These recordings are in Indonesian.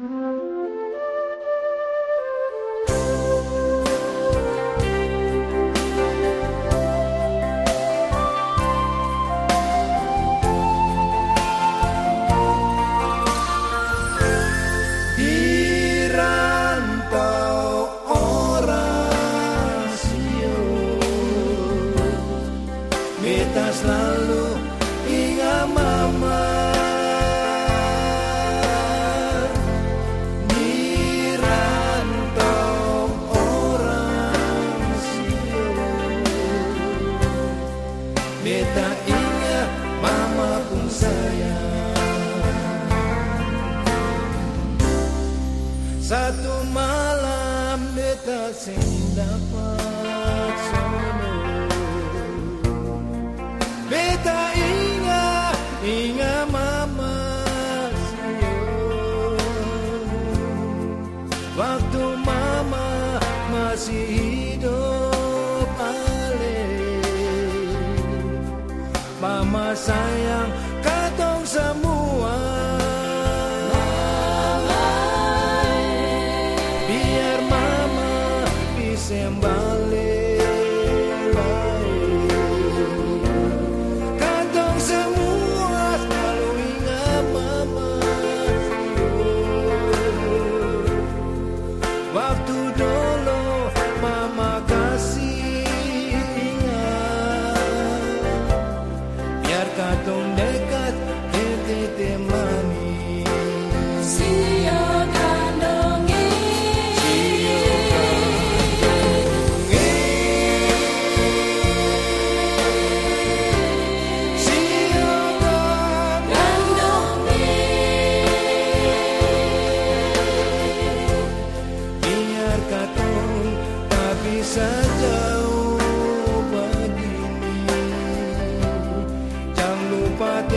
Mm-hmm. Satu malam beta sing dapat sono Beta ingat, ingat mama sio Waktu mama masih hidup ale. Mama sayang Biar mama bisa balik. Katong semua selalu ingat mama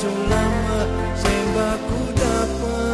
sulama sembako dapat.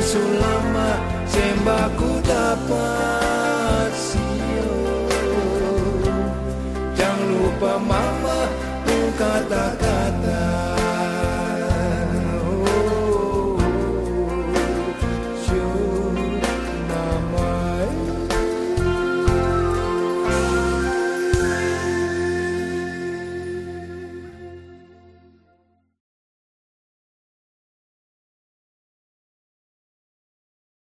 Sulama sembahku dapat sio. Jangan lupa mama kata-kata